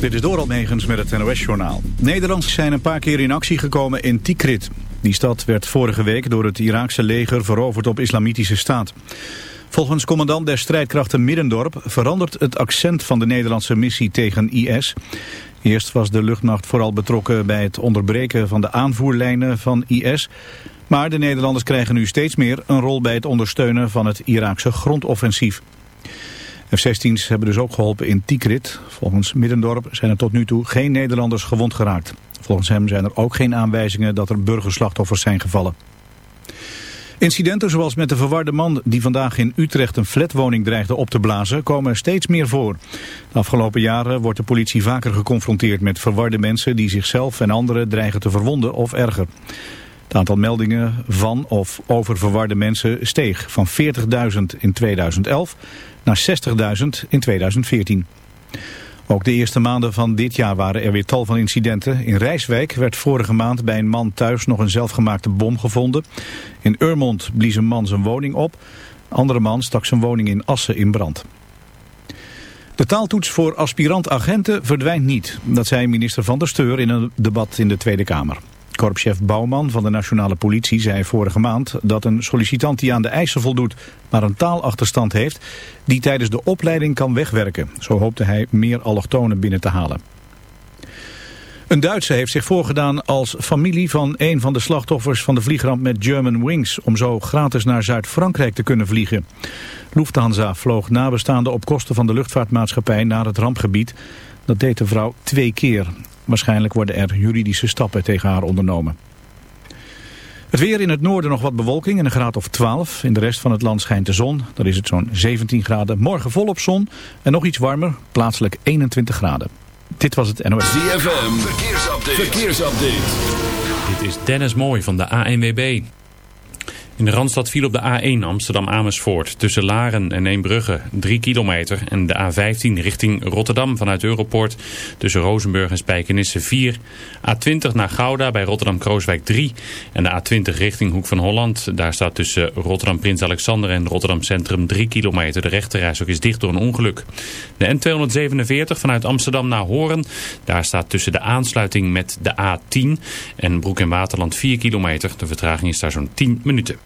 Dit is Doral Megens met het NOS-journaal. Nederlanders zijn een paar keer in actie gekomen in Tikrit. Die stad werd vorige week door het Iraakse leger veroverd op islamitische staat. Volgens commandant der strijdkrachten Middendorp verandert het accent van de Nederlandse missie tegen IS. Eerst was de luchtmacht vooral betrokken bij het onderbreken van de aanvoerlijnen van IS... Maar de Nederlanders krijgen nu steeds meer een rol bij het ondersteunen van het Iraakse grondoffensief. F-16's hebben dus ook geholpen in Tikrit. Volgens Middendorp zijn er tot nu toe geen Nederlanders gewond geraakt. Volgens hem zijn er ook geen aanwijzingen dat er burgerslachtoffers zijn gevallen. Incidenten zoals met de verwarde man die vandaag in Utrecht een flatwoning dreigde op te blazen komen steeds meer voor. De afgelopen jaren wordt de politie vaker geconfronteerd met verwarde mensen die zichzelf en anderen dreigen te verwonden of erger. Het aantal meldingen van of over verwarde mensen steeg van 40.000 in 2011 naar 60.000 in 2014. Ook de eerste maanden van dit jaar waren er weer tal van incidenten. In Rijswijk werd vorige maand bij een man thuis nog een zelfgemaakte bom gevonden. In Urmond blies een man zijn woning op. Een andere man stak zijn woning in Assen in brand. De taaltoets voor aspirant-agenten verdwijnt niet. Dat zei minister Van der Steur in een debat in de Tweede Kamer. Korpschef Bouwman van de Nationale Politie zei vorige maand dat een sollicitant die aan de eisen voldoet, maar een taalachterstand heeft, die tijdens de opleiding kan wegwerken. Zo hoopte hij meer allochtonen binnen te halen. Een Duitser heeft zich voorgedaan als familie van een van de slachtoffers van de vliegramp met German Wings, om zo gratis naar Zuid-Frankrijk te kunnen vliegen. Lufthansa vloog nabestaanden op kosten van de luchtvaartmaatschappij naar het rampgebied. Dat deed de vrouw twee keer. Waarschijnlijk worden er juridische stappen tegen haar ondernomen. Het weer in het noorden nog wat bewolking en een graad of 12. In de rest van het land schijnt de zon. Dan is het zo'n 17 graden. Morgen volop zon en nog iets warmer, plaatselijk 21 graden. Dit was het NOS. ZFM, verkeersupdate. verkeersupdate. Dit is Dennis Mooij van de ANWB. In de Randstad viel op de A1 Amsterdam-Amersfoort tussen Laren en Eembrugge 3 kilometer. En de A15 richting Rotterdam vanuit Europoort tussen Rozenburg en Spijkenisse 4. A20 naar Gouda bij Rotterdam-Krooswijk 3. En de A20 richting Hoek van Holland. Daar staat tussen Rotterdam-Prins Alexander en Rotterdam Centrum 3 kilometer. De rechterreis ook is dicht door een ongeluk. De N247 vanuit Amsterdam naar Horen. Daar staat tussen de aansluiting met de A10 en Broek en Waterland 4 kilometer. De vertraging is daar zo'n 10 minuten.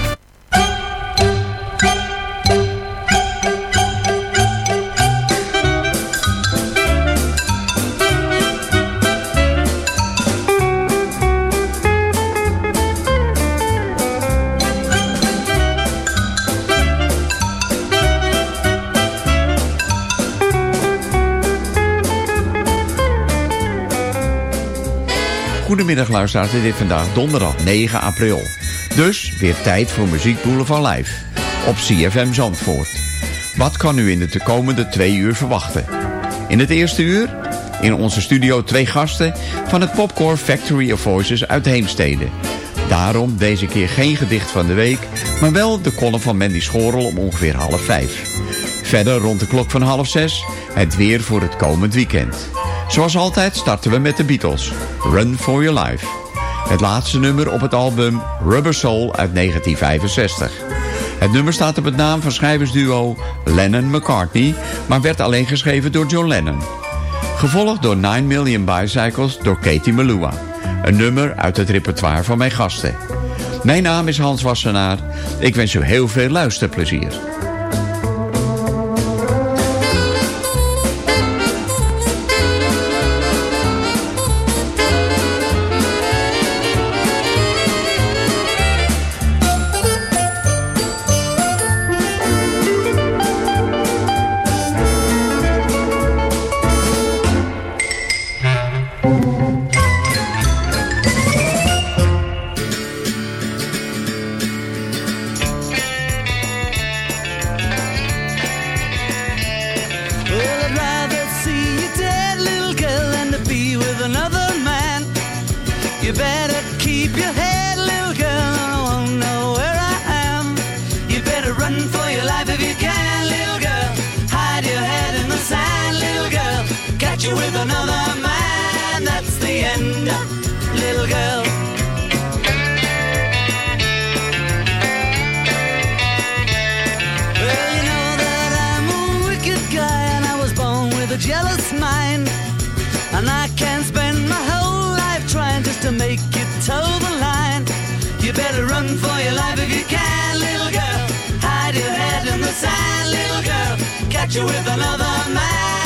Goedemiddag luisteraars, dit is vandaag donderdag 9 april. Dus weer tijd voor Muziek Boulevard Live op CFM Zandvoort. Wat kan u in de komende twee uur verwachten? In het eerste uur in onze studio twee gasten van het Popcorn Factory of Voices uit Heemstede. Daarom deze keer geen gedicht van de week, maar wel de column van Mandy Schorel om ongeveer half vijf. Verder rond de klok van half zes het weer voor het komend weekend. Zoals altijd starten we met de Beatles, Run For Your Life. Het laatste nummer op het album Rubber Soul uit 1965. Het nummer staat op het naam van schrijversduo Lennon-McCartney... maar werd alleen geschreven door John Lennon. Gevolgd door 9 Million Bicycles door Katie Melua. Een nummer uit het repertoire van mijn gasten. Mijn naam is Hans Wassenaar. Ik wens u heel veel luisterplezier. You with another man,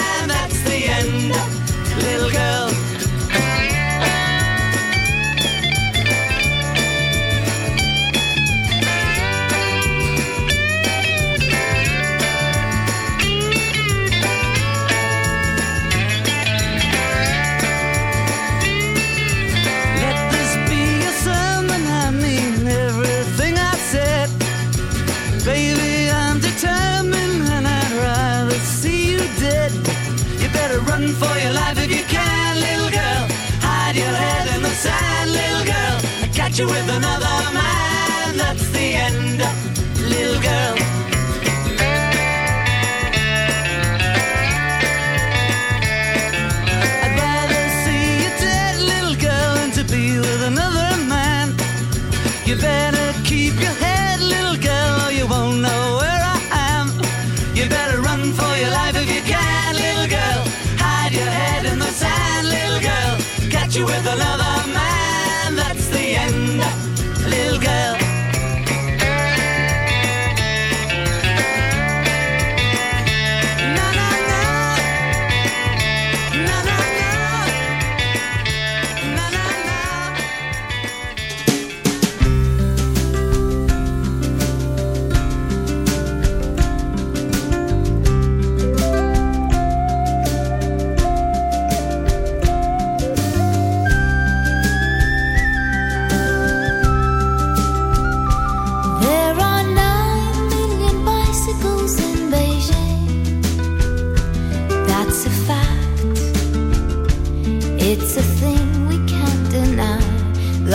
you with another man, that's the end, little girl. I'd rather see you dead, little girl, than to be with another man. You better keep your head, little girl, or you won't know where I am. You better run for your life if you can, little girl. Hide your head in the sand, little girl. Catch you with another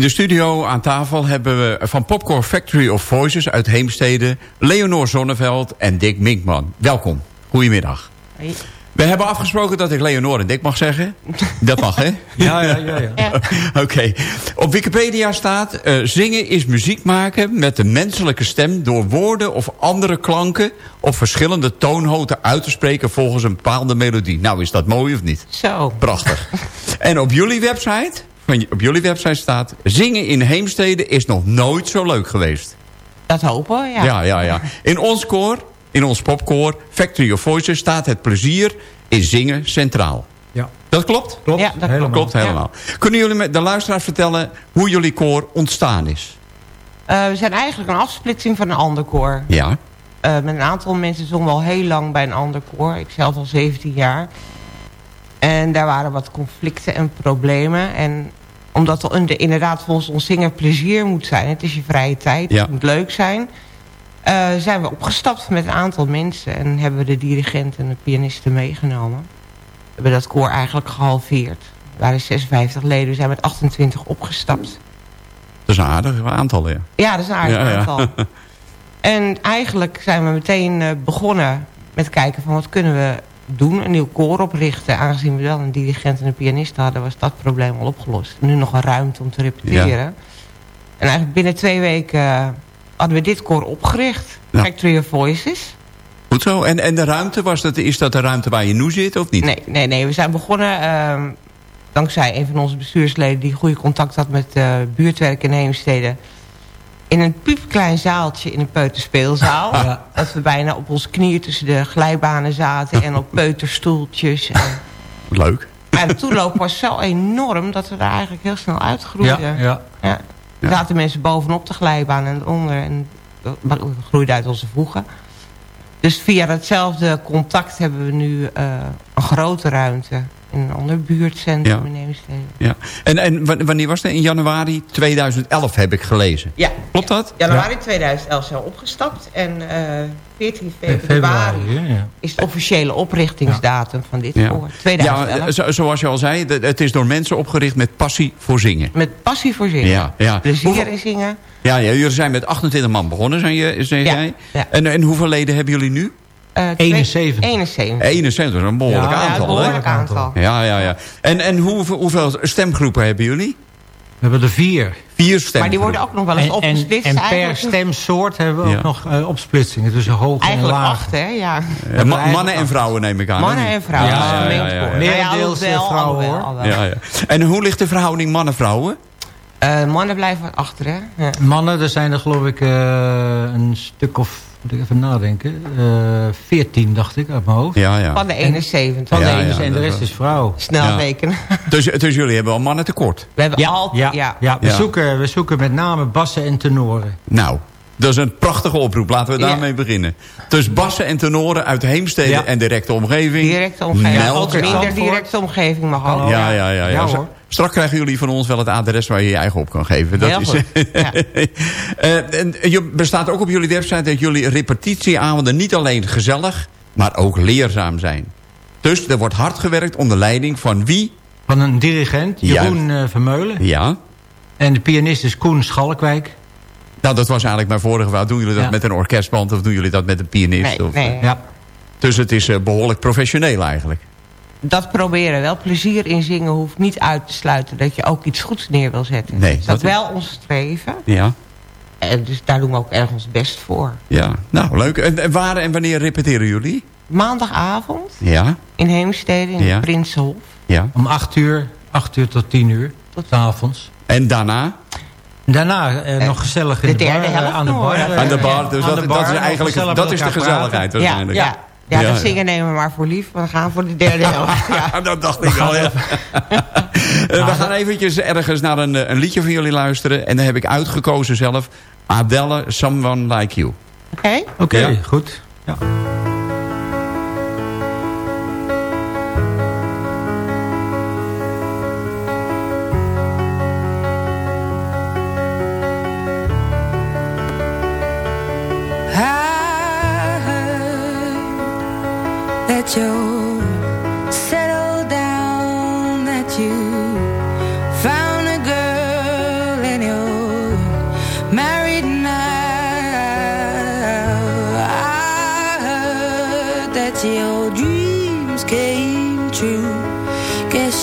In de studio aan tafel hebben we van Popcorn Factory of Voices uit Heemstede... Leonor Zonneveld en Dick Minkman. Welkom. Goedemiddag. We hebben afgesproken dat ik Leonor en Dick mag zeggen. Dat mag, hè? Ja, ja, ja. ja. Oké. Op Wikipedia staat... eh, zingen is muziek maken met de menselijke stem... door woorden of andere klanken... of verschillende toonhoogten uit te spreken... volgens een bepaalde melodie. Nou, is dat mooi of niet? Zo. Prachtig. en op jullie website... Op jullie website staat... zingen in Heemstede is nog nooit zo leuk geweest. Dat hopen we, ja. Ja, ja, ja. In ons koor, in ons popkoor... Factory of Voices staat het plezier in zingen centraal. Ja. Dat klopt? Klopt, Ja, dat klopt. helemaal. Klopt helemaal. Kunnen jullie met de luisteraar vertellen hoe jullie koor ontstaan is? Eh, we zijn eigenlijk een afsplitsing van een ander koor. Ja. Eh, met een aantal mensen zongen we al heel lang bij een ander koor. Ik zelf al 17 jaar. En daar waren wat conflicten en problemen. En omdat er in- inderdaad volgens ons zingen plezier moet zijn. Het is je vrije tijd, Ja. het moet leuk zijn. eh, zijn we opgestapt met een aantal mensen. En hebben we de dirigent en de pianisten meegenomen. We hebben dat koor eigenlijk gehalveerd. We waren 56 leden, we zijn met 28 opgestapt. Dat is een aardig aantal, ja. Ja, dat is een aardig Ja, ja. aantal. En eigenlijk zijn we meteen eh, begonnen met kijken van wat kunnen we doen. Een nieuw koor oprichten. Aangezien we wel een dirigent en een pianist hadden, was dat probleem al opgelost. Nu nog een ruimte om te repeteren. Ja. En eigenlijk binnen twee weken eh, hadden we dit koor opgericht. Ja. Factory of Voices. Goed zo. En, en de ruimte, was dat, is dat de ruimte waar je nu zit of niet? Nee, nee, nee. We zijn begonnen ehm, dankzij een van onze bestuursleden... die goede contact had met eh, buurtwerk in Heemstede... in een piepklein zaaltje in een peuterspeelzaal. Ja. Dat we bijna op onze knieën tussen de glijbanen zaten... en op peuterstoeltjes. En, Leuk. maar de toeloop was zo enorm... dat we daar eigenlijk heel snel uitgroeiden. Ja, ja. Ja. Er zaten mensen bovenop de glijbaan en onder. En dat groeide uit onze voegen. Dus via datzelfde contact hebben we nu eh, een grote ruimte. In een ander buurtcentrum Ja. in Heemstede. Ja. En, en wa- wanneer was dat? In januari 2011 heb ik gelezen. Ja, Klopt dat? januari 2011 zijn we opgestapt. En eh 14 Februari, februari is de officiële oprichtingsdatum van dit Ja, koor. 2011. ja zo- zoals je al zei, het is door mensen opgericht met passie voor zingen. Met passie voor zingen. Ja, ja. Plezier Hoeveel- in zingen. Ja, ja, jullie zijn met 28 man begonnen, zei, je, zei Ja, jij. ja. En, en hoeveel leden hebben jullie nu? Twee- 71. 71. 71, dat is een behoorlijk Ja, Ja, een aantal. hè? behoorlijk aantal. Ja, ja, ja. En, en hoeveel, hoeveel stemgroepen hebben jullie? We hebben er vier. Vier stemgroepen. Maar die worden ook nog wel eens En, en, opgesplitst. en per eigenlijk. stemsoort hebben we Ja. ook nog eh, opsplitsingen. tussen hoog en Eigenlijk laag. acht, hè? Ja. Ja, ma- mannen en vrouwen neem ik aan. Mannen en vrouwen. Ja, dat is ja, een ja, ja. Merendeels, vrouwen, hoor. Ja, ja. En hoe ligt de verhouding mannen-vrouwen? Eh, mannen blijven achter, hè? Ja. Mannen, er zijn er geloof ik eh, een stuk of, moet ik even nadenken, eh 14 dacht ik uit mijn hoofd. Ja, ja. Van de 71. Van Ja, de ja, ene en de rest is vrouw. Snel Ja. rekenen. Dus, dus jullie hebben wel mannen tekort. We hebben altijd... ja, Ja. ja, we, Ja. Zoeken, we zoeken met name bassen en tenoren. Nou, dat is een prachtige oproep. Laten we Ja. daarmee beginnen. Dus bassen en tenoren uit Heemstede Ja. en directe omgeving. Directe omgeving. Minder Zandvoort. directe omgeving mag ook. Ja, ja, ja. ja. Ja. Straks krijgen jullie van ons wel het adres waar je je eigen op kan geven. Dat Heel is, goed. Ja. Eh, en je bestaat ook op jullie website dat jullie repetitieavonden niet alleen gezellig, maar ook leerzaam zijn. Dus er wordt hard gewerkt onder leiding van wie? Van een dirigent, Jeroen eh, Vermeulen. Ja. En de pianist is Koen Schalkwijk. Nou, dat was eigenlijk mijn vorige vraag. Doen jullie dat Ja. met een orkestband of doen jullie dat met een pianist? Nee, of, nee. Ja. Dus het is eh, behoorlijk professioneel eigenlijk. Dat proberen. Wel plezier in zingen hoeft niet uit te sluiten... dat je ook iets goeds neer wil zetten. Nee, is dat dat- wel ons streven. Ja. En dus daar doen we ook erg ons best voor. Ja, nou leuk. En, en waar en wanneer repeteren jullie? Maandagavond Ja, in Heemstede in Ja. de Prinsenhof. ja. Om 8 uur, 8 uur tot 10 uur. Tot avonds. En daarna? Daarna eh, nog gezellig in de de, derde bar, eh, helft aan de bar. eh, Aan de bar. Dus aan dat, de dat bar, is eigenlijk dat is de gezelligheid praten. Waarschijnlijk. ja, ja, Ja, dat ja. zingen nemen we maar voor lief. We gaan voor de derde helft. Ja. dat dacht ik al, ja. Eh, we gaan eventjes ergens naar een, eh, een liedje van jullie luisteren. En dan heb ik uitgekozen zelf. Adele, Someone Like You. Oké? Oké, Ja. goed. Ja.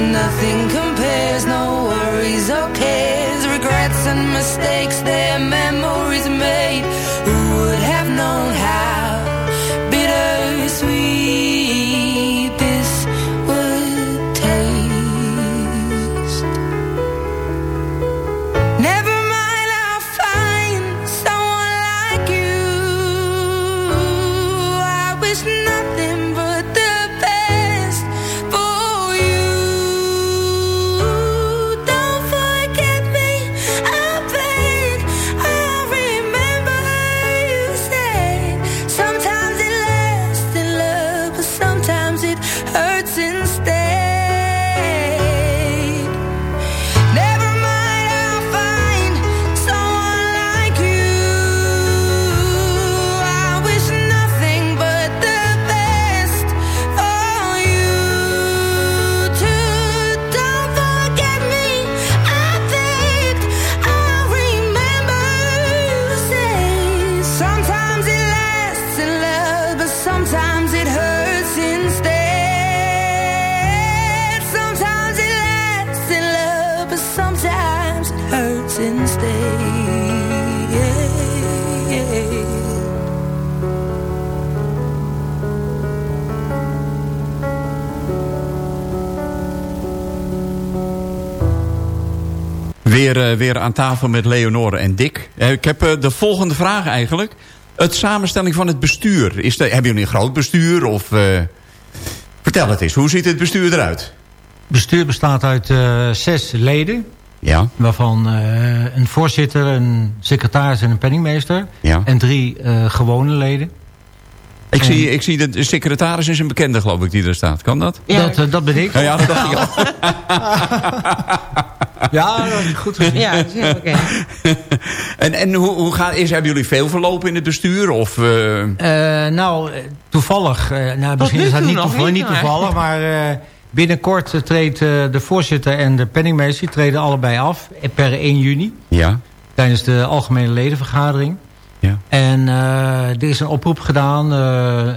Nothing compares, no worries or cares, regrets and mistakes, their memories Weer, eh, weer aan tafel met Leonore en Dick. Eh, ik heb eh, de volgende vraag eigenlijk. Het samenstelling van het bestuur. Is de, hebben jullie een groot bestuur? Of, eh, vertel het eens, hoe ziet het bestuur eruit? Het bestuur bestaat uit eh, zes leden. Ja. Waarvan eh, een voorzitter, een secretaris en een penningmeester. Ja. En drie eh, gewone leden. Ik, En- zie, ik zie dat de secretaris is een bekende, geloof ik, die er staat. Kan dat? Dat, dat ben ik. Ja, ja dat dacht ik al. Ja, dat is goed gezien. Ja, dat is heel bekend. En, en hoe, hoe gaat, is, hebben jullie veel verlopen in het bestuur? Of, eh, Eh, nou, eh, toevallig. eh, nou, misschien is dat niet toevallig, niet, toevallig maar eh, binnenkort treedt eh, de voorzitter en de penningmeester... die treden allebei af per 1 juni... ja, tijdens de algemene ledenvergadering. ja. En eh, er is een oproep gedaan eh, eh,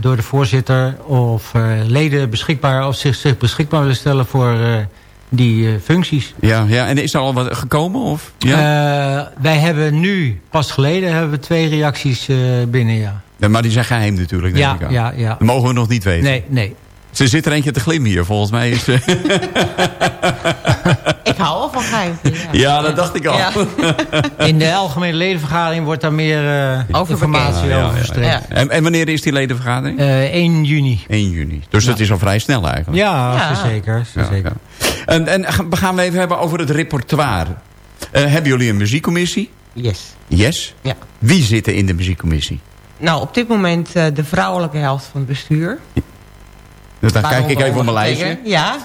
door de voorzitter... of eh, leden beschikbaar, of zich, zich beschikbaar willen stellen voor eh, die eh, functies. Ja, ja, en is er al wat gekomen? Of? Ja? Eh, wij hebben nu, pas geleden, hebben we twee reacties eh, binnen, ja. Ja, maar die zijn geheim natuurlijk, denk Ja, ik ja, ja. Dat mogen we nog niet weten. Nee, nee. Ze zit er eentje te glimmen hier, volgens mij. Is, Ik hou wel van geheimten. Ja. ja, dat dacht ik al. Ja. In de algemene ledenvergadering wordt daar meer eh, Over informatie. Ja, over ja. verstrekt. Ja. En, en wanneer is die ledenvergadering? Eh, 1 juni. 1 juni. Dus dat is al vrij snel eigenlijk. Ja, Ja. zeker. Ja, zeker. En, en gaan we even hebben over het repertoire. Eh, hebben jullie een muziekcommissie? Yes. Yes. Ja. Wie zit er in de muziekcommissie? Nou, op dit moment eh, de vrouwelijke helft van het bestuur. Dus dan kijk ik even op mijn lijstje. Ja.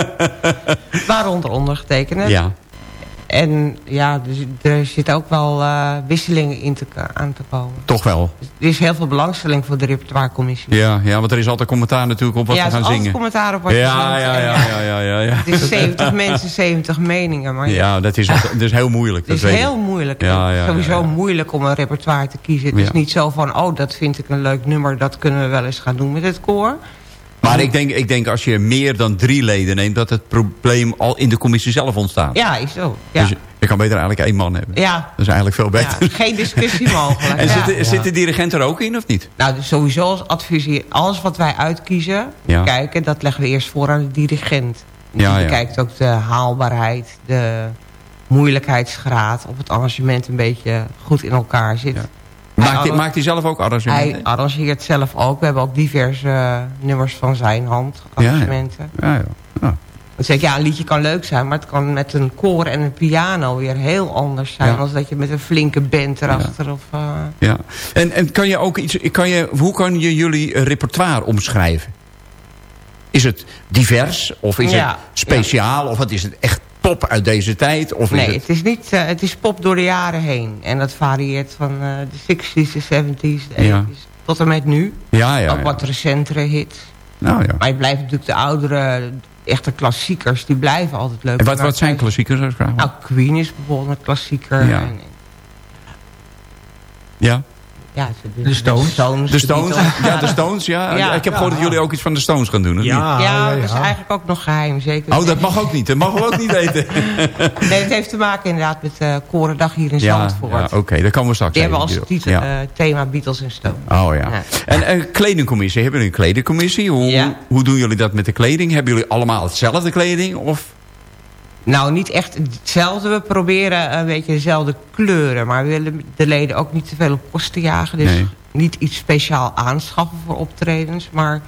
Waaronder ondergetekende. Ja. En ja, er zit ook wel eh, wisselingen in te, aan te komen. Toch wel. Er is heel veel belangstelling voor de repertoirecommissie. Ja, ja, want er is altijd commentaar natuurlijk op wat ja, we gaan zingen. commentaar op wat je Ja, zingt. ja, ja, ja, ja, ja, ja. Het is 70 mensen, 70 meningen. Maar Ja, dat is, dat is heel moeilijk. het Dat is heel moeilijk. Ja, ja, Sowieso ja, ja. moeilijk om een repertoire te kiezen. Het Ja. is niet zo van, oh, dat vind ik een leuk nummer. Dat kunnen we wel eens gaan doen met het koor. Maar ik denk, ik denk als je meer dan drie leden neemt... dat het probleem al in de commissie zelf ontstaat. Ja, is zo. Ja, Dus je kan beter eigenlijk één man hebben. ja. Dat is eigenlijk veel ja. beter. geen discussie mogelijk. En ja. zit, de, zit de dirigent er ook in of niet? Nou, dus sowieso als adviseer. Alles wat wij uitkiezen, kijken, dat leggen we eerst voor aan de dirigent. Dus Ja, die ja. bekijkt ook de haalbaarheid, de moeilijkheidsgraad... of het arrangement een beetje goed in elkaar zit. Ja. Hij Maakt hij, maakt hij zelf ook Hij arrangementen? arrangeert zelf ook. We hebben ook diverse eh, nummers van zijn hand, arrangementen. Ja, ja. ja. Dan zeg ik, ja, een liedje kan leuk zijn... maar het kan met een koor en een piano weer heel anders zijn... Ja. dan dat je met een flinke band erachter... Of, eh, ja. En, en kan je ook iets, kan je, hoe kan je jullie repertoire omschrijven? Is het divers? Of is Ja, het speciaal? Of wat is het echt pop uit deze tijd? Of Nee, is het... het is, niet, eh, het is pop door de jaren heen. En dat varieert van eh, de 60s, de 70s, de 80s, Ja. tot en met nu. Ja, ja. ook wat recentere hits. Nou ja. Maar je blijft natuurlijk de oudere, echte klassiekers, die blijven altijd leuk. En wat, wat zijn klassiekers? als ik vraag? Nou, Queen is bijvoorbeeld een klassieker. Ja. En, Ja. Ja, De Stones. De Stones? Ja, de Stones, ja. Ja. ik heb gehoord dat jullie ook iets van de Stones gaan doen, of niet? Ja, dat is eigenlijk ook nog geheim, zeker. Oh, dat mag ook niet. Dat mogen we ook niet weten. Nee, het heeft te maken inderdaad met uh, Korendag hier in Ja, Zandvoort. ja oké. Dat komen we straks Die hebben als titel, Ja. eh, thema Beatles en Stones. Oh ja. Ja. En een kledingcommissie. Hebben jullie een kledingcommissie? Hoe, Ja. hoe doen jullie dat met de kleding? Hebben jullie allemaal hetzelfde kleding? Of? Nou, niet echt hetzelfde. We proberen een beetje dezelfde kleuren. Maar we willen de leden ook niet te veel op kosten jagen. Dus Nee. niet iets speciaal aanschaffen voor optredens. Maar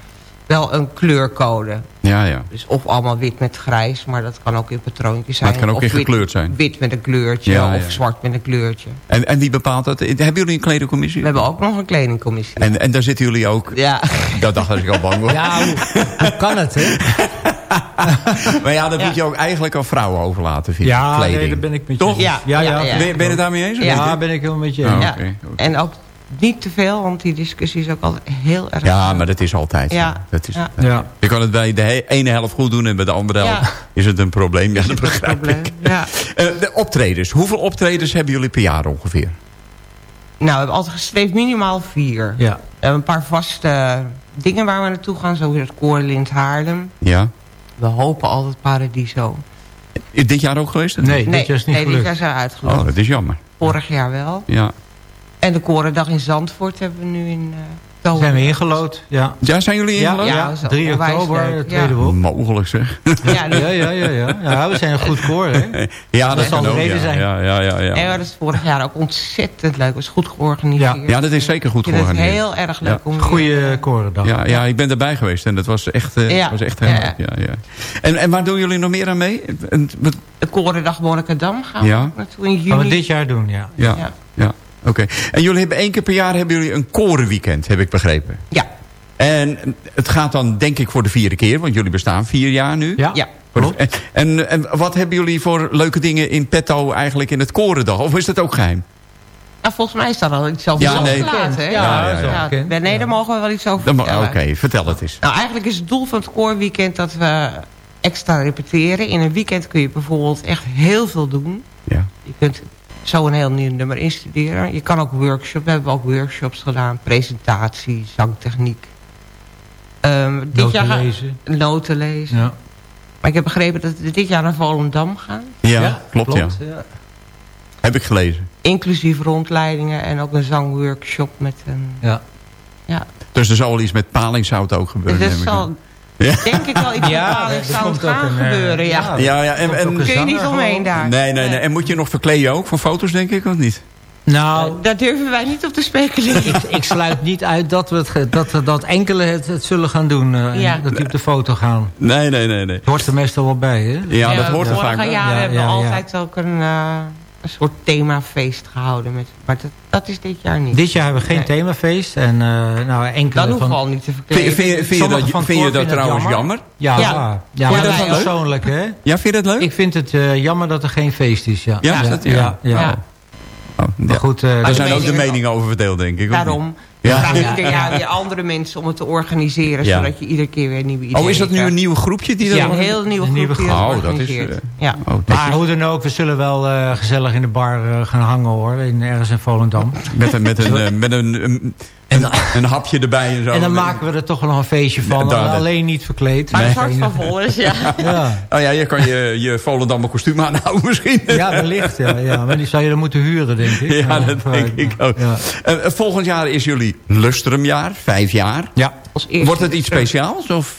wel een kleurcode. Ja, ja. Dus of allemaal wit met grijs. Maar dat kan ook in patroontjes zijn. Maar het kan ook Of in wit- gekleurd zijn. Wit met een kleurtje. Ja, of ja. zwart met een kleurtje. En, en wie bepaalt dat? Hebben jullie een kledingcommissie? We hebben ook nog een kledingcommissie. En, en daar zitten jullie ook... Ja. Dat dacht ik al bang hoor. Ja, hoe, hoe kan het, hè? Maar ja, dat moet je ook eigenlijk aan vrouwen overlaten, vind ik. Ja, kleding. nee, daar ben ik met je Toch? eens. Ja, ja, ja. Ben, je- ben je het daarmee eens? of Ja. ben ik helemaal met je Oh, eens. En ook niet te veel, want die discussie is ook altijd heel erg... Ja, maar dat is altijd. Ja. Dat is, Ja. Ja. Je kan het bij de he- ene helft goed doen en bij de andere helft Ja. is het een probleem. Ja, dat begrijp probleem. ik. Ja. Eh, de optredens. Hoeveel optredens hebben jullie per jaar ongeveer? Nou, we hebben altijd gestreefd minimaal vier. Ja. We hebben een paar vaste dingen waar we naartoe gaan. Zoals het Koorlint Haarlem. Ja. We hopen altijd Paradiso. Is dit jaar ook geweest? Nee, niet? dit jaar is niet nee dit gelukt. jaar zijn we uitgelopen. Oh, dat is jammer. Vorig jaar wel. Ja. En de Korendag in Zandvoort hebben we nu in eh. Zijn we ingelood, ja. Ja, zijn jullie Ja, ingelopen? ja, dat is 3 onwijs oktober, tweede ja. boek. Mogelijk zeg. Ja, Ja, ja, ja, ja. ja, we zijn een goed koor, hè? Ja, dat, zal de ook, reden ja. zijn. Ja, ja, ja, ja. Maar dat is vorig jaar ook ontzettend leuk. Het was goed georganiseerd. Ja, dat is zeker goed vind het georganiseerd. heel erg leuk Ja. om... Goeie korendag. Ja, ja, ik ben erbij geweest en dat was echt, eh, Ja. was echt heel Ja. leuk. Ja, ja. En, en waar doen jullie nog meer aan mee? En, wat- De Korendag Monnikendam gaan we Ja. naartoe in juni. Gaan we dit jaar doen, ja. ja, ja. Oké. En jullie hebben één keer per jaar hebben jullie een korenweekend, heb ik begrepen. Ja, En het gaat dan denk ik voor de vierde keer, want jullie bestaan vier jaar nu. Ja, ja. En, en wat hebben jullie voor leuke dingen in petto eigenlijk in het korendag? Of is dat ook geheim? Nou, volgens mij is dat al iets over Ja, ja, nee. hè? Ja, ja, ja. ja. bekend. nee, daar mogen we wel iets over Dan ma- Oké, vertellen. vertel het eens. Nou, eigenlijk is het doel van het koorweekend dat we extra repeteren. In een weekend kun je bijvoorbeeld echt heel veel doen. Ja. Je kunt zo een heel nieuw nummer instuderen. Je kan ook workshops, we hebben ook workshops gedaan. Presentatie, zangtechniek. Ehm, dit Noten jaar gaan- lezen. Noten lezen. Ja. Maar ik heb begrepen dat we dit jaar naar Volendam gaan. Ja, klopt, ja. ja. Heb ik gelezen. Inclusief rondleidingen en ook een zangworkshop met een... Ja. Ja, Dus er zal wel iets met palingzout ook gebeuren. dus dat neem ik zal. Ja. Denk ik wel iets Ja, ja, zou gaan een, eh, gebeuren. Ja. Ja, ja, en, en, Kun je niet omheen daar. nee, nee, nee. En moet je nog verkleden ook voor foto's, denk ik, of niet? Nou, Daar durven wij niet op te speculeren. ik, ik sluit niet uit dat, we het, dat, dat enkele het, het zullen gaan doen. eh, Ja. Dat die op de foto gaan. Nee, nee, nee, nee. Het hoort er meestal wel bij, hè? Ja, dat hoort er vaak bij. jaren Ja, hebben we ja, ja. altijd ook een, eh, een soort themafeest gehouden. Met, maar dat, dat is dit jaar niet. Dit jaar hebben we geen Nee. themafeest. En uh, nou, enkele Dat hoeven we van... al niet te verkleden. vind, je- vind je Sommige dat, van vind je dat trouwens jammer? Ja, Ja. ja. Dat leuk. persoonlijk, hè? Ja, vind je dat leuk? Ik vind het eh, jammer dat er geen feest is, ja. Ja, is dat- ja. ja, ja. Ja. Oh, Maar goed, eh, Daar dat- zijn ook de meningen- over verdeeld, denk ik. Daarom Ja. vraag Ja. ik er ja, weer andere mensen om het te organiseren. Ja. Zodat je iedere keer weer nieuwe ideeën Oh, is dat nu een nieuw groepje die dat Ja, een heel nieuwe Een groep nieuwe die dat groep. Oh, dat is, eh, ja. Oh, dat maar hoe dan ook, we zullen wel eh, gezellig in de bar eh, gaan hangen, hoor. In, ergens in Volendam. Met een, met een, met een, een, een, een hapje erbij en zo. En dan maken we er toch wel nog een feestje van. Ja, alleen niet verkleed. Maar het hart van vol is, ja. Ja. Oh ja, je kan je, je Volendammer kostuum aanhouden misschien. ja, wellicht. Ja, ja. Maar die zou je dan moeten huren, denk ik. Ja, dat denk ik ook. Ja. Eh, volgend jaar is jullie lustrumjaar, vijf jaar. ja. Als eerste. Wordt het iets speciaals? Of?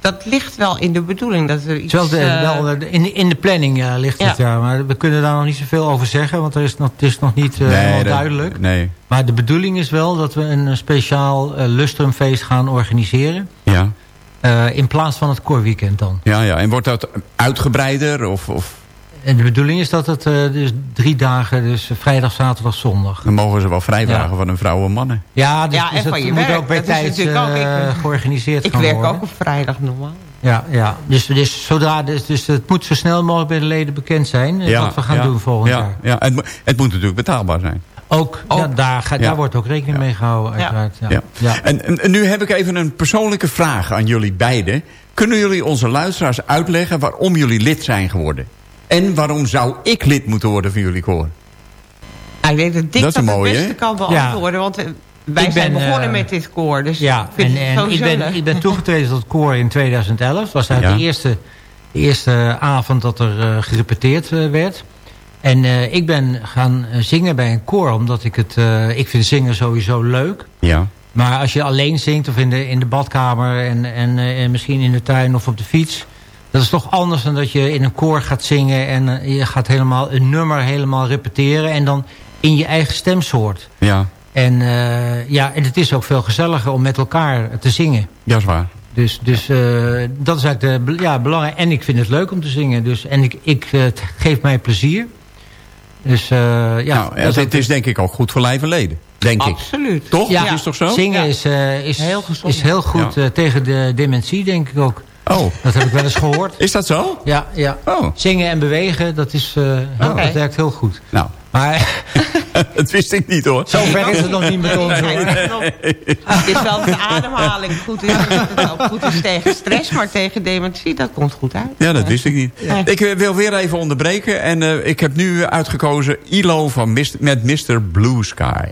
Dat ligt wel in de bedoeling. Dat er iets, Terwijl de, eh, wel, eh, in, in de planning ja, ligt het, ja. Maar we kunnen daar nog niet zoveel over zeggen. Want er is nog, het is nog niet eh, helemaal dat- duidelijk. Nee, Maar de bedoeling is wel dat we een speciaal eh, lustrumfeest gaan organiseren. ja. Eh, in plaats van het koorweekend dan. Ja, ja. En wordt dat uitgebreider? Of, of En de bedoeling is dat het eh, dus drie dagen, dus vrijdag, zaterdag, zondag. dan mogen ze wel vrijvragen Ja. van een vrouw en mannen? Ja, dus, Ja, en dus van dat je moet werk. ook bij Dat tijd natuurlijk ook- eh, ik- georganiseerd Ik gaan werk worden. ook op vrijdag normaal. Ja, ja. Dus, dus, zodra, dus, dus het moet zo snel mogelijk bij de leden bekend zijn... eh, wat we gaan ja, doen volgend ja, jaar. Ja, het, het moet natuurlijk betaalbaar zijn. Ook, ja, Ook. daar, Ja. daar wordt ook rekening mee gehouden, Ja. uiteraard. Ja. Ja. Ja. En, en- en nu heb ik even een persoonlijke vraag aan jullie beiden. Kunnen jullie onze luisteraars uitleggen waarom jullie lid zijn geworden? En waarom zou ik lid moeten worden van jullie koor? Nou, ik denk dat Dick Dat dat, is het beste kan beantwoorden. Want eh, wij Ik zijn ben, begonnen eh, met dit koor. Dus Ja, ik vind en, het en ik, ben, ik ben toegetreden tot het koor in 2011. Dat was Ja. de, eerste, de eerste avond dat er eh, gerepeteerd eh, werd. En eh, ik ben gaan eh, zingen bij een koor, omdat ik het... eh, ik vind zingen sowieso leuk. Ja. Maar als je alleen zingt of in de, in de badkamer en, en, eh, en misschien in de tuin of op de fiets... dat is toch anders dan dat je in een koor gaat zingen... en eh, je gaat helemaal een nummer helemaal repeteren... en dan in je eigen stemsoort. Ja, En, eh, ja, en het is ook veel gezelliger om met elkaar te zingen. ja is waar. Dus, dus eh, dat is eigenlijk de, ja, belangrijk. En ik vind het leuk om te zingen. Dus, en ik, ik, het geeft mij plezier. Dus eh, ja, nou, dat is het is denk ik ook goed voor lijf en leden. Denk ik. Absoluut. Toch? Ja, Dat is toch zo? Zingen Ja. is, eh, is, Heel is heel goed Ja. tegen de dementie, denk ik ook. Oh, Dat heb ik wel eens gehoord. is dat zo? Ja, ja. Oh, Zingen en bewegen, dat, is, eh, Oké. dat werkt heel goed. nou, Maar dat wist ik niet hoor. zover is het nog niet met ons. hoor. Het is wel de ademhaling goed is. Dat het ook goed is tegen stress, maar tegen dementie, dat komt goed uit. Ja, dat wist ik niet. Ik eh, wil weer even onderbreken. En eh, ik heb nu uitgekozen ILO van Mr. met Mr. Blue Sky.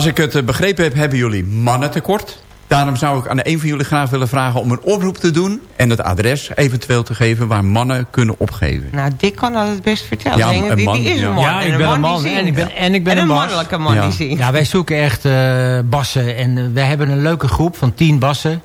Als ik het eh, begrepen heb, hebben jullie mannentekort. Daarom zou ik aan een van jullie graag willen vragen om een oproep te doen... en het adres eventueel te geven waar mannen kunnen opgeven. Nou, Dick kan dat het best vertellen. Ja, Die- een die, man, die is ja. een man. Ja, ik ben een man en ik ben, en ik ben En een mannelijke man Ja. die zingt. Ja, wij zoeken echt eh, bassen. En eh, wij hebben een leuke groep van tien bassen.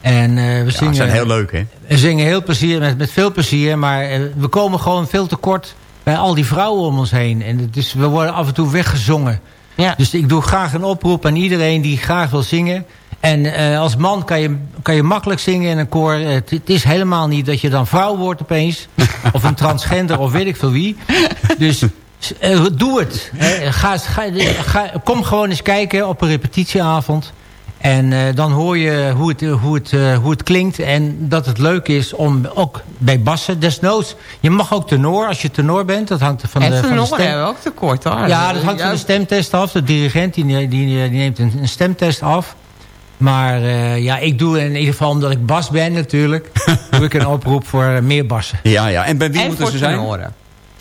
En eh, we Ja, zingen, dat zijn heel leuk, hè? we zingen heel plezier, met, met veel plezier. Maar we komen gewoon veel te kort bij al die vrouwen om ons heen. En het is, we worden af en toe weggezongen. Ja. Dus ik doe graag een oproep aan iedereen die graag wil zingen. En eh, als man kan je, kan je makkelijk zingen in een koor. Eh, Het, het is helemaal niet dat je dan vrouw wordt opeens. of een transgender of weet ik veel wie. Dus eh, doe het. Eh, ga, ga, ga, kom gewoon eens kijken op een repetitieavond. En eh, dan hoor je hoe het, hoe, het, eh, hoe het klinkt. En dat het leuk is om ook bij bassen, desnoods... Je mag ook tenor als je tenor bent. Dat hangt van en de, van de tenor stem. hebben we ook tekort hoor. Ja, dat hangt van de stemtest af. De dirigent die, die, die neemt een, een stemtest af. Maar eh, ja, ik doe in ieder geval omdat ik bas ben natuurlijk... doe ik een oproep voor meer bassen. Ja, ja. En bij wie En moeten ze zijn? tenoren.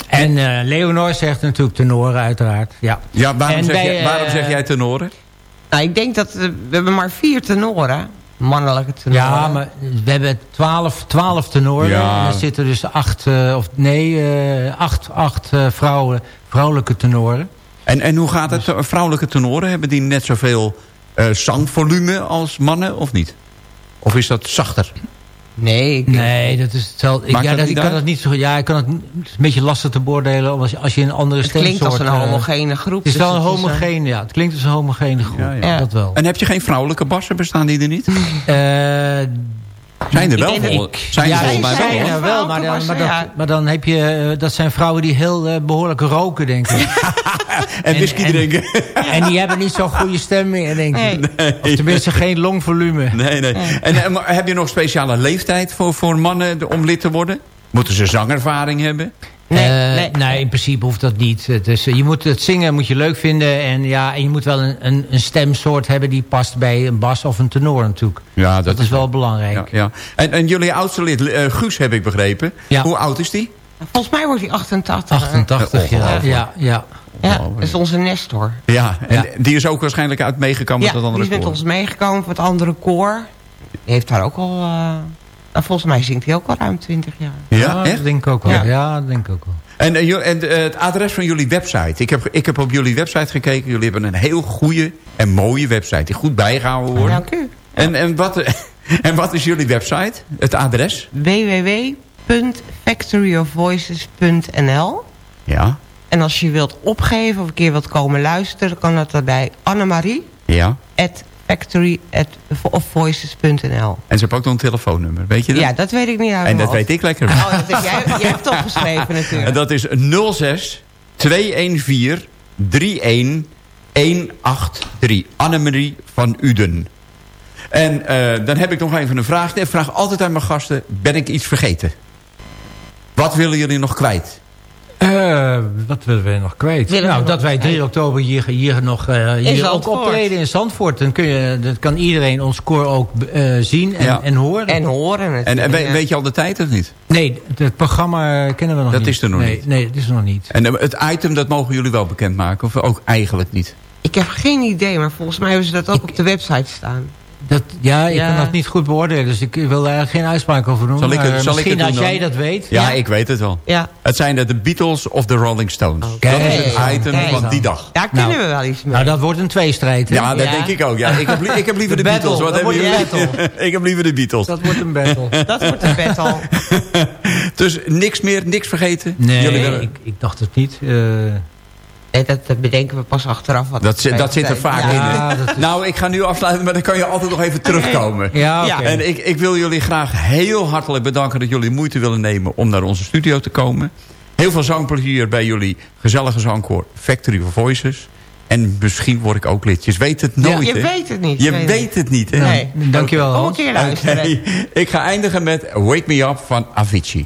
En eh, Leonor zegt natuurlijk tenoren uiteraard. Ja, Ja, waarom, En zeg, bij, jij, waarom zeg jij tenoren? Nou, ik denk dat... eh, we hebben maar vier tenoren. Mannelijke tenoren. ja maar we hebben twaalf, twaalf tenoren. Ja. En er zitten dus acht, eh, of nee, eh, acht, acht eh, vrouwen, vrouwelijke tenoren. En, en hoe gaat het? Vrouwelijke tenoren, hebben die net zoveel eh, zangvolume als mannen of niet? Of is dat zachter? Nee, ik, Nee, dat is hetzelfde. Maakt ja, dat dat, niet ik kan het niet zo Ja, ik kan het, het is een beetje lastig te beoordelen als je, als je een andere het stemsoort... klinkt als een eh, homogene groep. Het is dus wel een het homogene, ja. Het klinkt als een homogene groep. Ja, Ja, ja. Dat wel. En heb je geen vrouwelijke bassen? Bestaan die er niet? Eh, Zijn er wel? vol- Zijn ja, er volgens mij zijn wel? er wel, maar dan, maar, dat, maar dan heb je... eh, Dat zijn vrouwen die heel eh, behoorlijk roken, denk ik. En whisky en- drinken? en die hebben niet zo'n goede stem meer, denk ik. Nee. Of tenminste geen longvolume. Nee, nee. En eh, heb je nog speciale leeftijd voor, voor mannen om lid te worden? Moeten ze zangervaring hebben? Nee, Eh, nee. nee, in principe hoeft dat niet. Eh, je moet het zingen moet je leuk vinden. En, ja, en je moet wel een, een, een stemsoort hebben die past bij een bas of een tenor natuurlijk. Ja, Dat, is wel belangrijk. Ja, ja. En, en jullie oudste lid, eh, Guus heb ik begrepen. Ja. Hoe oud is die? Volgens mij wordt hij 88. hè? 88, ja. Ongelooflijk. ja, ja. Ja, dat is onze Nestor. Ja, en Ja. die is ook waarschijnlijk uit meegekomen Ja, met dat die andere is met koor. ons meegekomen voor het andere koor. Die heeft daar ook al... eh, nou, volgens mij zingt hij ook al ruim 20 jaar. Ja, echt? denk ik ook wel. Ja. Ja, dat denk ik ook wel. En, eh, en eh, het adres van jullie website. Ik heb, ik heb op jullie website gekeken. Jullie hebben een heel goede en mooie website. Die goed bijgehouden wordt. Dank u. En, en, wat, en wat is jullie website? Het adres? www.factoryofvoices.nl Ja, En als je wilt opgeven of een keer wilt komen luisteren... kan dat bij Annemarie ja. at factoryofvoices.nl En ze hebben ook nog een telefoonnummer. Weet je dat? Ja, dat weet ik niet uit en dat hoofd. weet ik lekker. Oh, dat heb jij, jij hebt het opgeschreven natuurlijk. En dat is 06 214 31183. Annemarie van Uden. En eh, dan heb ik nog even een vraag. Ik vraag altijd aan mijn gasten, ben ik iets vergeten? Wat willen jullie nog kwijt? Eh, wat willen we nog kwijt? Willen we nou, nog dat wij 3 kwijt? oktober hier, hier nog eh, hier ook optreden in Zandvoort. Dan kun je, dat kan iedereen ons koor ook eh, zien en, Ja. en horen. En horen En, natuurlijk. en ja. weet je al de tijd of niet? Nee, het, het programma kennen we nog Dat niet. is er nog nee, niet. Nee, dat is er nog niet. En het item, dat mogen jullie wel bekendmaken? Of ook eigenlijk niet? Ik heb geen idee, maar volgens mij hebben ze dat ook op de website staan. Dat, ja, ik Ja. kan dat niet goed beoordelen. Dus ik wil daar eigenlijk geen uitspraak over doen. Zal ik het- maar zal ik misschien het als doen jij dan? dat weet. Ja, ik weet het wel. Ja, Het zijn de, de Beatles of de Rolling Stones. Oké. Dat is het item van die dag. daar kunnen Nou. we wel iets mee. Nou, dat wordt een tweestrijd. hè? Ja, dat Ja. denk ik ook. Ja, ik, heb, ik heb liever de, De Beatles. Wat hebben jullie? ik heb liever de Beatles. Dat wordt een battle. Dat wordt een battle. Dus niks meer, niks vergeten? Nee, Jullie willen- ik, ik dacht het niet. Eh, dat, dat bedenken we pas achteraf. Wat dat, dat zit er vaak ja. in. Ja, is- Nou, ik ga nu afsluiten, maar dan kan je altijd nog even terugkomen. ja, oké. Ja. En ik, ik wil jullie graag heel hartelijk bedanken dat jullie moeite willen nemen om naar onze studio te komen. Heel veel zangplezier bij jullie gezellige zangkoor Factory of Voices. En misschien word ik ook lid. Je weet het nooit, Je hè? weet het niet. Je weet weet het niet, hè? Nee. Dankjewel, Kom een keer luisteren. Oké, Ik ga eindigen met Wake Me Up van Avicii.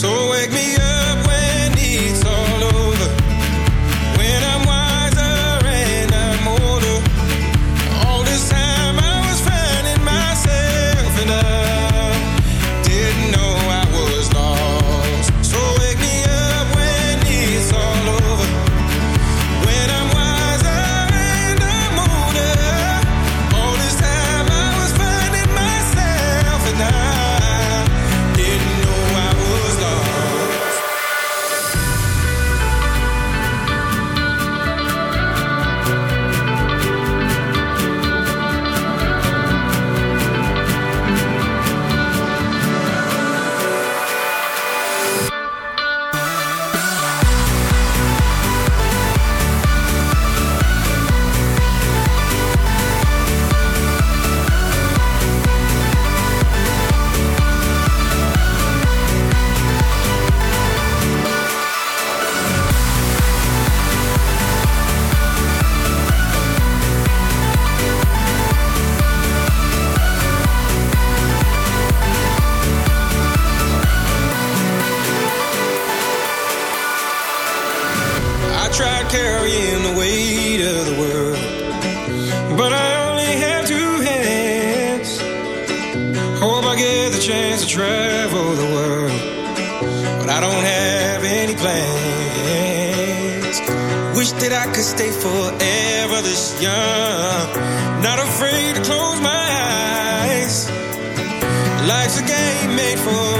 So wake me up that I could stay forever this young, not afraid to close my eyes. Life's a game made for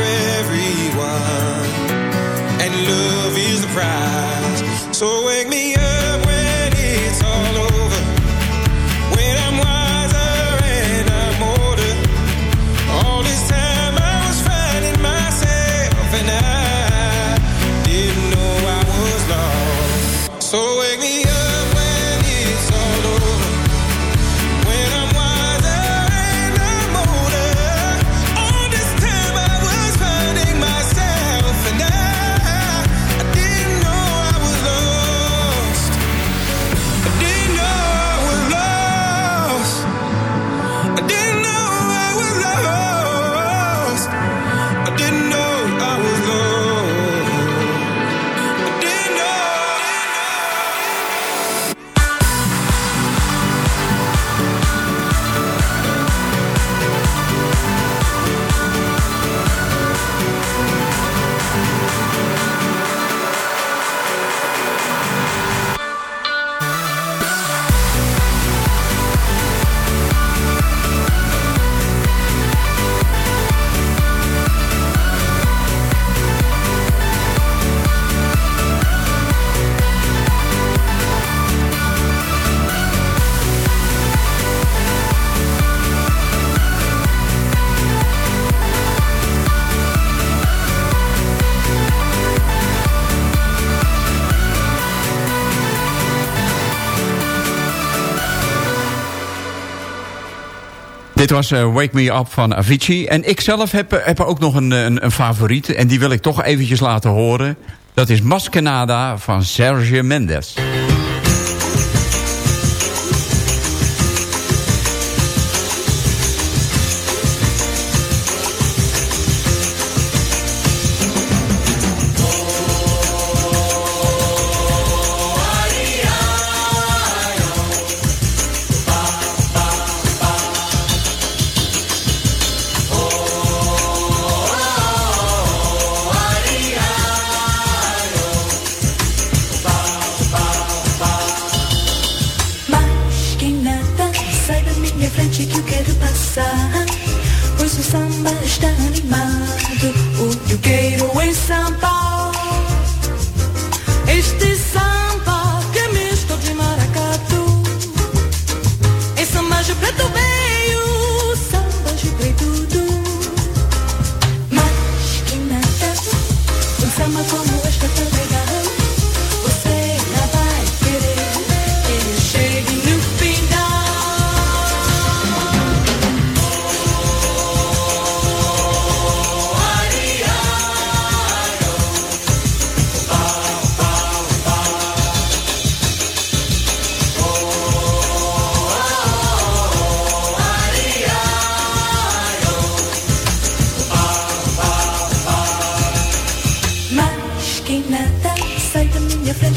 Dit was eh, Wake Me Up van Avicii. En ik zelf heb, eh, heb ook nog een, een, een favoriet. En die wil ik toch eventjes laten horen. Dat is Maskenada van Sergio Mendes.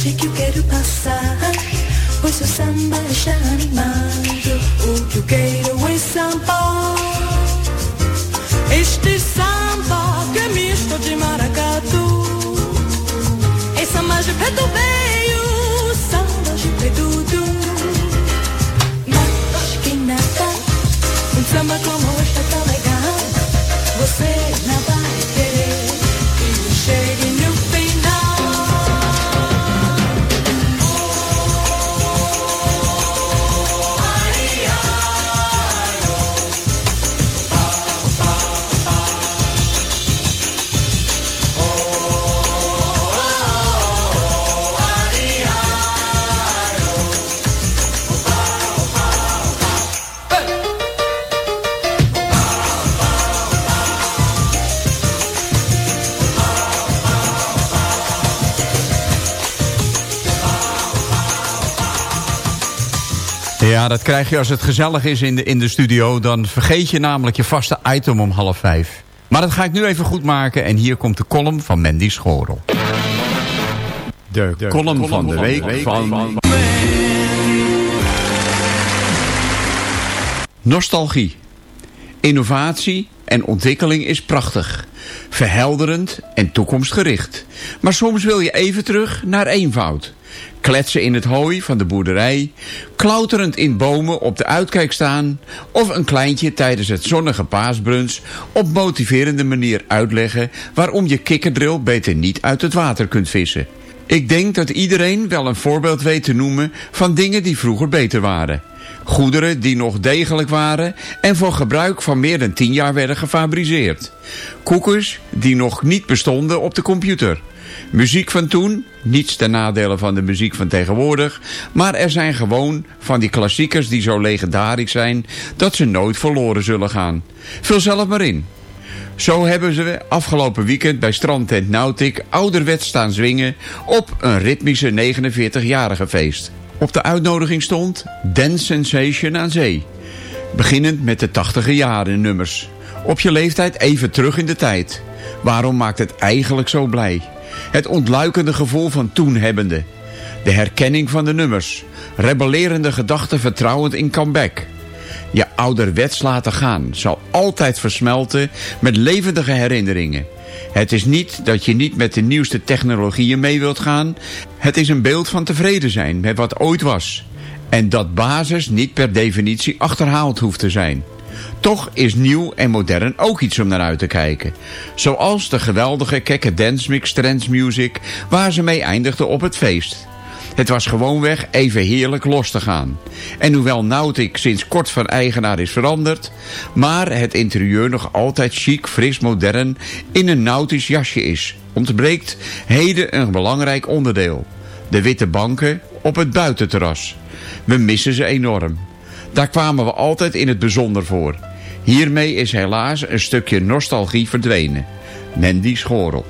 Frente que eu quero passar. Pois o samba está animado. O que eu quero é samba. Este samba que é misto de maracatu. É samba de preto veio, samba de preto. Mas quem nada, um samba como este é tão legal. Você Ja, dat krijg je als het gezellig is in de, in de studio. Dan vergeet je namelijk je vaste item om half vijf. Maar dat ga ik nu even goed maken. En hier komt de column van Mandy Schorel. De, column, van de week, van... Nostalgie. Innovatie en ontwikkeling is prachtig, verhelderend en toekomstgericht. Maar soms wil je even terug naar eenvoud. Kletsen in het hooi van de boerderij, klauterend in bomen op de uitkijk staan... of een kleintje tijdens het zonnige paasbruns op motiverende manier uitleggen... waarom je kikkerdril beter niet uit het water kunt vissen. Ik denk dat iedereen wel een voorbeeld weet te noemen van dingen die vroeger beter waren. Goederen die nog degelijk waren en voor gebruik van meer dan 10 jaar werden gefabriceerd. Koekers die nog niet bestonden op de computer. Muziek van toen, niets ten nadele van de muziek van tegenwoordig... maar er zijn gewoon van die klassiekers die zo legendarisch zijn... dat ze nooit verloren zullen gaan. Vul zelf maar in. Zo hebben ze afgelopen weekend bij strandtent Nautic ouderwets staan zwingen op een ritmische 49-jarige feest. Op de uitnodiging stond Dance Sensation aan zee. Beginnend met de 80 jaren nummers. Op je leeftijd even terug in de tijd. Waarom maakt het eigenlijk zo blij? Het ontluikende gevoel van toen hebbende. De herkenning van de nummers. Rebellerende gedachten vertrouwend in comeback. Je ouderwets laten gaan zal altijd versmelten met levendige herinneringen. Het is niet dat je niet met de nieuwste technologieën mee wilt gaan. Het is een beeld van tevreden zijn met wat ooit was. En dat basis niet per definitie achterhaald hoeft te zijn. Toch is nieuw en modern ook iets om naar uit te kijken. Zoals de geweldige kekke dance mix trance music waar ze mee eindigde op het feest. Het was gewoonweg even heerlijk los te gaan. En hoewel Nautic sinds kort van eigenaar is veranderd... maar het interieur nog altijd chic, fris, modern... in een nautisch jasje is... ontbreekt heden een belangrijk onderdeel. De witte banken op het buitenterras. We missen ze enorm. Daar kwamen we altijd in het bijzonder voor. Hiermee is helaas een stukje nostalgie verdwenen. Mandy Schorel.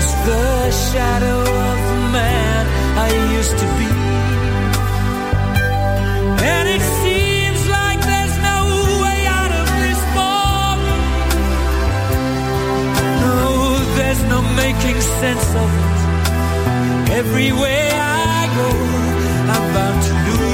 Just the shadow of the man I used to be. And it seems like there's no way out of this fog. No, there's no making sense of it. Everywhere I go, I'm bound to lose.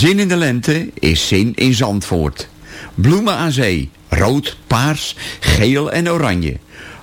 Zin in de lente is zin in Zandvoort. Bloemen aan zee, rood, paars, geel en oranje.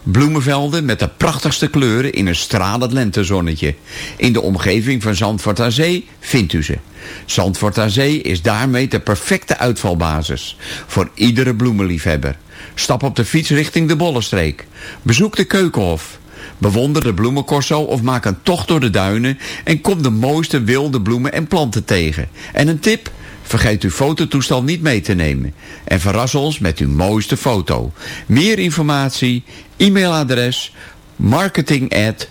Bloemenvelden met de prachtigste kleuren in een stralend lentezonnetje. In de omgeving van Zandvoort aan Zee vindt u ze. Zandvoort aan Zee is daarmee de perfecte uitvalbasis voor iedere bloemenliefhebber. Stap op de fiets richting de Bollenstreek. Bezoek de Keukenhof. Bewonder de bloemenkorso of maak een tocht door de duinen... en kom de mooiste wilde bloemen en planten tegen. En een tip? Vergeet uw fototoestel niet mee te nemen. En verras ons met uw mooiste foto. Meer informatie, e-mailadres, marketing at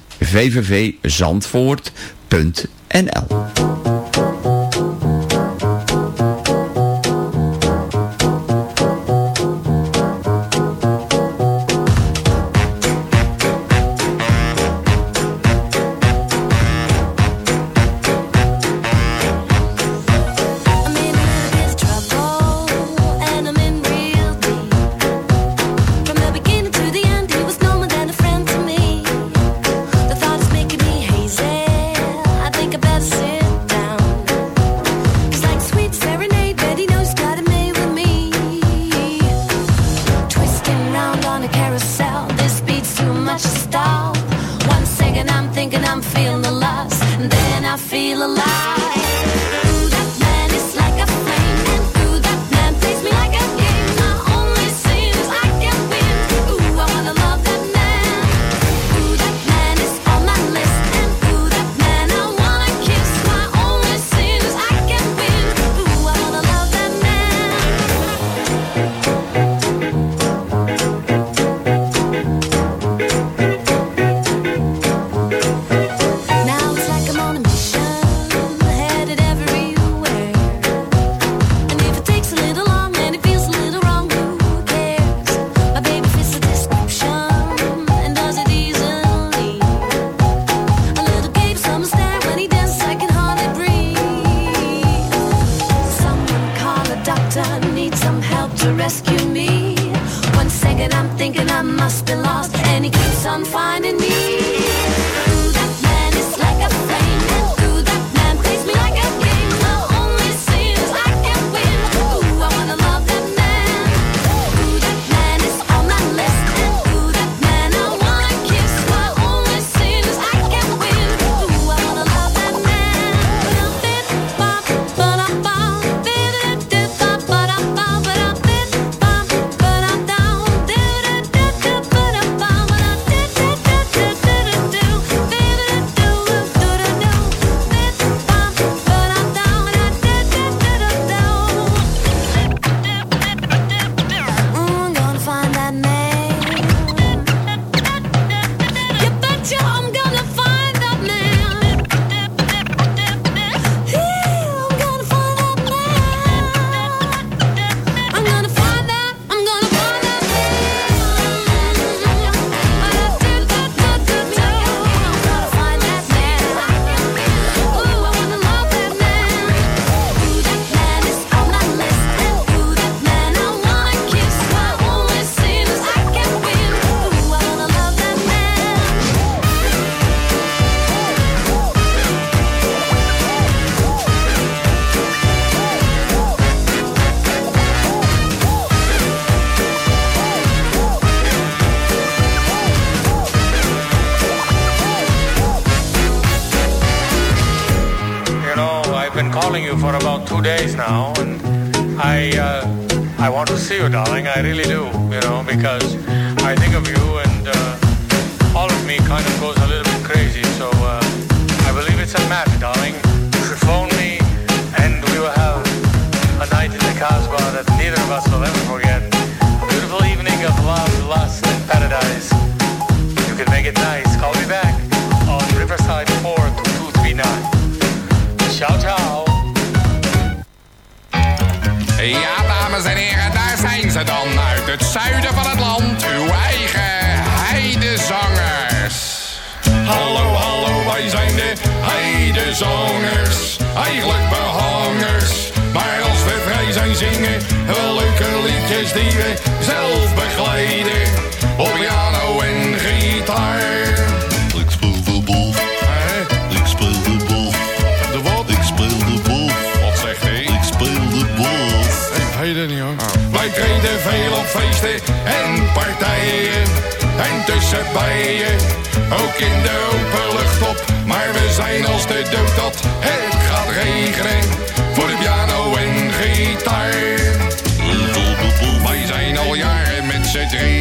see you, darling.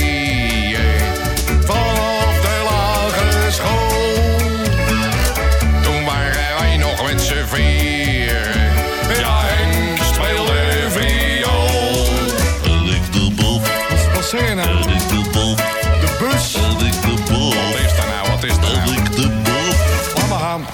Drieën. Vanaf de lagere school. Toen waren wij nog met z'n vieren. Ja, Henk speelde viool. Ik de bof. Wat zeg je nou? De bof. De bus. Ik de bof. Wat is dat nou? Wat is dat nou? Ik de bof. Laat maar gaan.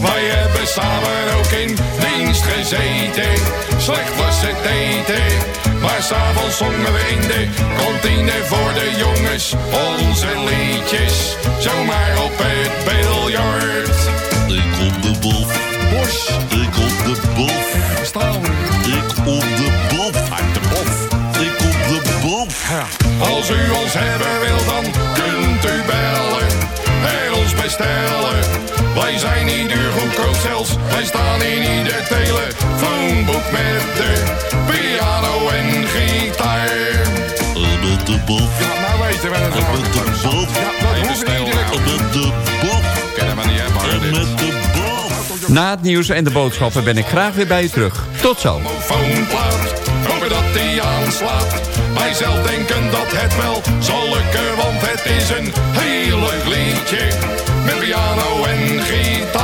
Wij hebben samen ook in dienst gezeten. Slecht was het eten. S'avonds zongen we in de kantine voor de jongens onze liedjes. Zomaar op het biljart. Ik op de bof. Bos. Ik op de bof. Staan. Ik op de bof. Uit de bof. Ik op de bof. Als u ons hebben wil, dan kunt u bellen en ons bestellen. Wij zijn niet duur goedkoop zelfs. Wij staan in ieder telefoonboek met de piano en gitaar. Met de bof. Ja, nou weten we het Met de bof. Ja, dat hoeft niet iedere Met de bof. Kennen we niet hebben. Met de bof. Na het nieuws en de boodschappen ben ik graag weer bij u terug. Tot zo. dat die aanslaat. Wij zelf denken dat het wel zal lukken, want het is een heel leuk liedje. Met piano en gitaar.